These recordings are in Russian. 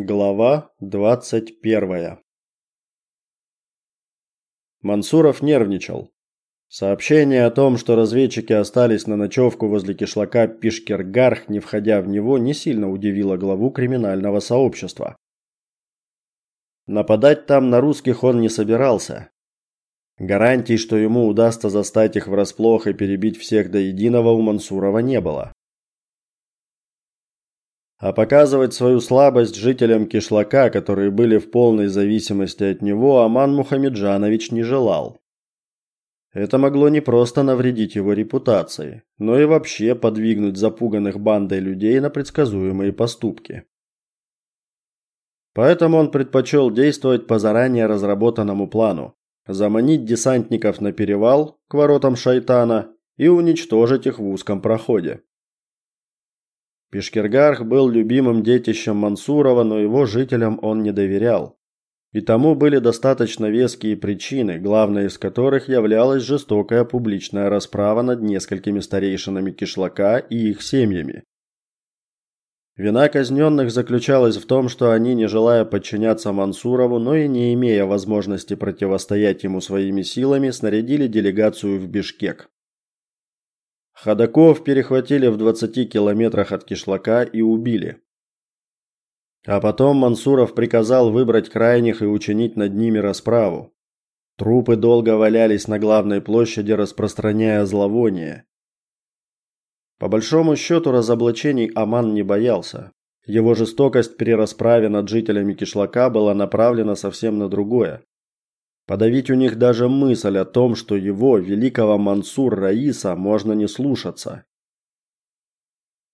Глава двадцать первая. Мансуров нервничал. Сообщение о том, что разведчики остались на ночевку возле кишлака Пишкергарх, не входя в него, не сильно удивило главу криминального сообщества. Нападать там на русских он не собирался. Гарантий, что ему удастся застать их врасплох и перебить всех до единого у Мансурова не было. А показывать свою слабость жителям Кишлака, которые были в полной зависимости от него, Аман Мухамеджанович не желал. Это могло не просто навредить его репутации, но и вообще подвигнуть запуганных бандой людей на предсказуемые поступки. Поэтому он предпочел действовать по заранее разработанному плану: заманить десантников на перевал к воротам шайтана и уничтожить их в узком проходе. Пешкергарх был любимым детищем Мансурова, но его жителям он не доверял. И тому были достаточно веские причины, главной из которых являлась жестокая публичная расправа над несколькими старейшинами кишлака и их семьями. Вина казненных заключалась в том, что они, не желая подчиняться Мансурову, но и не имея возможности противостоять ему своими силами, снарядили делегацию в Бишкек. Ходаков перехватили в 20 километрах от кишлака и убили. А потом Мансуров приказал выбрать крайних и учинить над ними расправу. Трупы долго валялись на главной площади, распространяя зловоние. По большому счету разоблачений Аман не боялся. Его жестокость при расправе над жителями кишлака была направлена совсем на другое. Подавить у них даже мысль о том, что его, великого Мансур Раиса, можно не слушаться.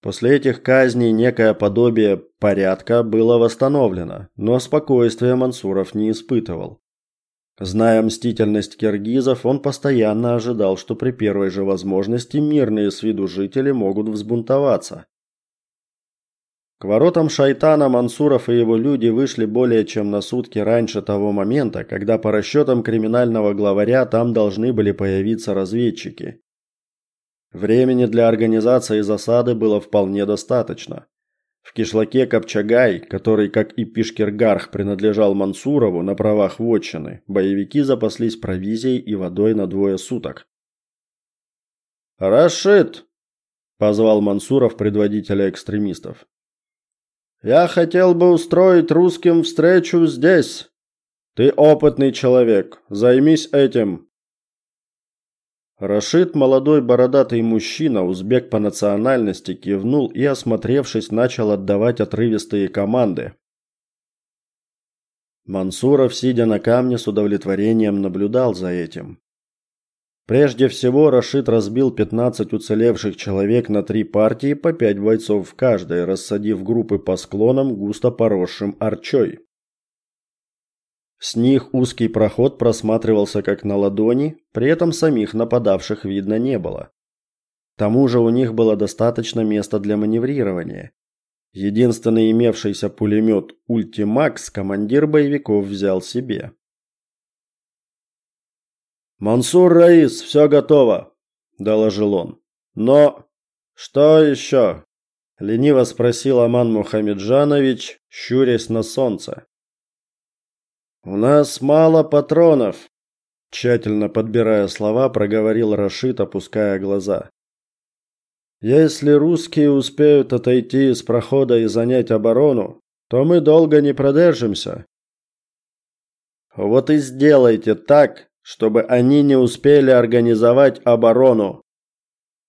После этих казней некое подобие порядка было восстановлено, но спокойствия Мансуров не испытывал. Зная мстительность киргизов, он постоянно ожидал, что при первой же возможности мирные с виду жители могут взбунтоваться. К воротам шайтана Мансуров и его люди вышли более чем на сутки раньше того момента, когда по расчетам криминального главаря там должны были появиться разведчики. Времени для организации засады было вполне достаточно. В кишлаке Копчагай, который, как и Пишкергарх, принадлежал Мансурову на правах вотчины, боевики запаслись провизией и водой на двое суток. «Рашид!» – позвал Мансуров предводителя экстремистов. Я хотел бы устроить русским встречу здесь. Ты опытный человек, займись этим. Рашид, молодой бородатый мужчина, узбек по национальности, кивнул и, осмотревшись, начал отдавать отрывистые команды. Мансуров, сидя на камне, с удовлетворением наблюдал за этим. Прежде всего, Рашид разбил 15 уцелевших человек на три партии по пять бойцов в каждой, рассадив группы по склонам, густо поросшим арчой. С них узкий проход просматривался как на ладони, при этом самих нападавших видно не было. К тому же у них было достаточно места для маневрирования. Единственный имевшийся пулемет Ультимакс командир боевиков взял себе. «Мансур Раис, все готово», – доложил он. «Но что еще?» – лениво спросил Аман Мухамеджанович, щурясь на солнце. «У нас мало патронов», – тщательно подбирая слова, проговорил Рашид, опуская глаза. «Если русские успеют отойти из прохода и занять оборону, то мы долго не продержимся». «Вот и сделайте так, чтобы они не успели организовать оборону,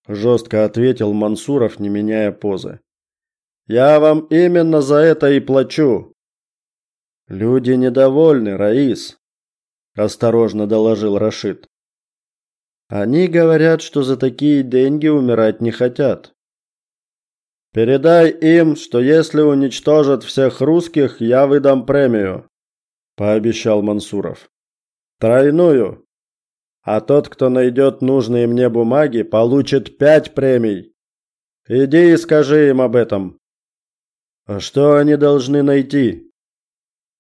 жестко ответил Мансуров, не меняя позы. Я вам именно за это и плачу. Люди недовольны, Раис, осторожно доложил Рашид. Они говорят, что за такие деньги умирать не хотят. Передай им, что если уничтожат всех русских, я выдам премию, пообещал Мансуров. Тройную. А тот, кто найдет нужные мне бумаги, получит пять премий. Иди и скажи им об этом. А что они должны найти?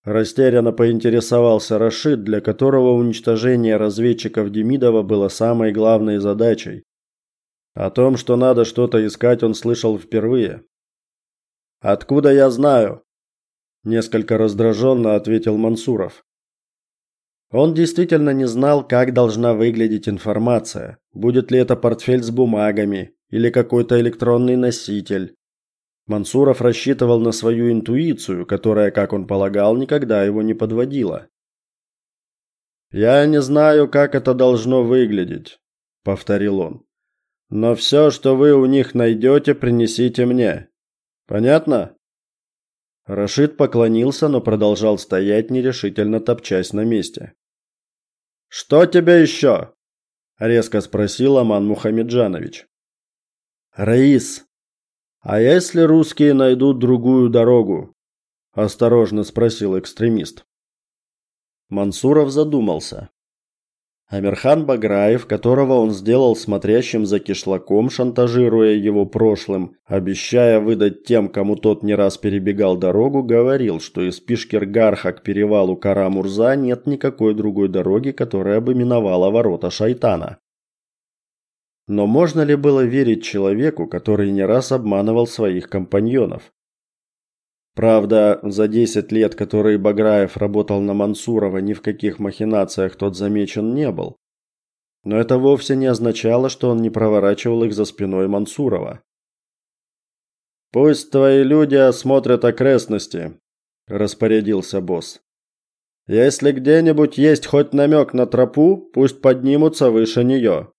Растерянно поинтересовался Рашид, для которого уничтожение разведчиков Демидова было самой главной задачей. О том, что надо что-то искать, он слышал впервые. Откуда я знаю? несколько раздраженно ответил Мансуров. Он действительно не знал, как должна выглядеть информация. Будет ли это портфель с бумагами или какой-то электронный носитель. Мансуров рассчитывал на свою интуицию, которая, как он полагал, никогда его не подводила. Я не знаю, как это должно выглядеть, повторил он. Но все, что вы у них найдете, принесите мне. Понятно? Рашид поклонился, но продолжал стоять нерешительно топчась на месте. Что тебе еще?» – резко спросил Аман Мухамеджанович. Раис, а если русские найдут другую дорогу? осторожно спросил экстремист. Мансуров задумался. Амирхан Баграев, которого он сделал смотрящим за кишлаком, шантажируя его прошлым, обещая выдать тем, кому тот не раз перебегал дорогу, говорил, что из Пишкергарха к перевалу Кара-Мурза нет никакой другой дороги, которая бы миновала ворота шайтана. Но можно ли было верить человеку, который не раз обманывал своих компаньонов? Правда, за 10 лет, которые Баграев работал на Мансурова, ни в каких махинациях тот замечен не был. Но это вовсе не означало, что он не проворачивал их за спиной Мансурова. Пусть твои люди осмотрят окрестности, распорядился босс. Если где-нибудь есть хоть намек на тропу, пусть поднимутся выше нее.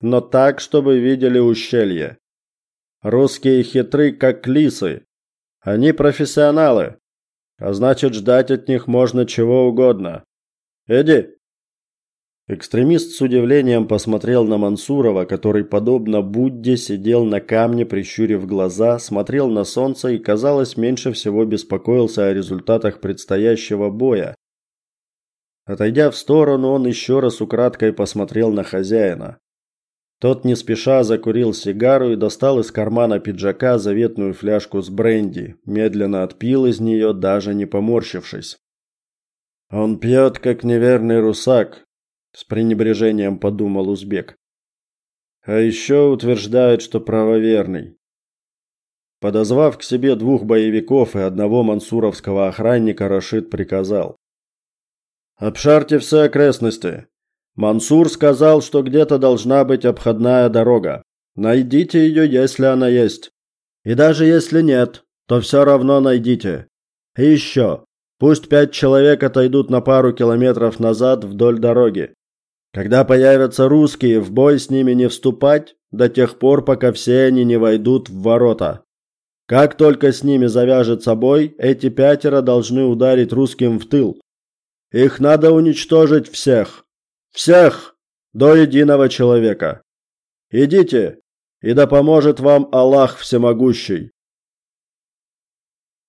Но так, чтобы видели ущелье. Русские хитры, как лисы, они профессионалы, а значит, ждать от них можно чего угодно. Эдди. Экстремист с удивлением посмотрел на Мансурова, который подобно Будде сидел на камне, прищурив глаза, смотрел на солнце и, казалось, меньше всего беспокоился о результатах предстоящего боя. Отойдя в сторону, он еще раз украдкой посмотрел на хозяина. Тот не спеша закурил сигару и достал из кармана пиджака заветную фляжку с бренди, медленно отпил из нее, даже не поморщившись. Он пьет, как неверный русак, с пренебрежением подумал узбек. А еще утверждает, что правоверный. Подозвав к себе двух боевиков и одного мансуровского охранника, Рашид приказал: "Обшарьте все окрестности. Мансур сказал, что где-то должна быть обходная дорога. Найдите ее, если она есть. И даже если нет, то все равно найдите. И еще, пусть пять человек отойдут на пару километров назад вдоль дороги. Когда появятся русские, в бой с ними не вступать до тех пор, пока все они не войдут в ворота. Как только с ними завяжется бой, эти пятеро должны ударить русским в тыл. Их надо уничтожить всех. Всех до единого человека. Идите, и да поможет вам Аллах всемогущий.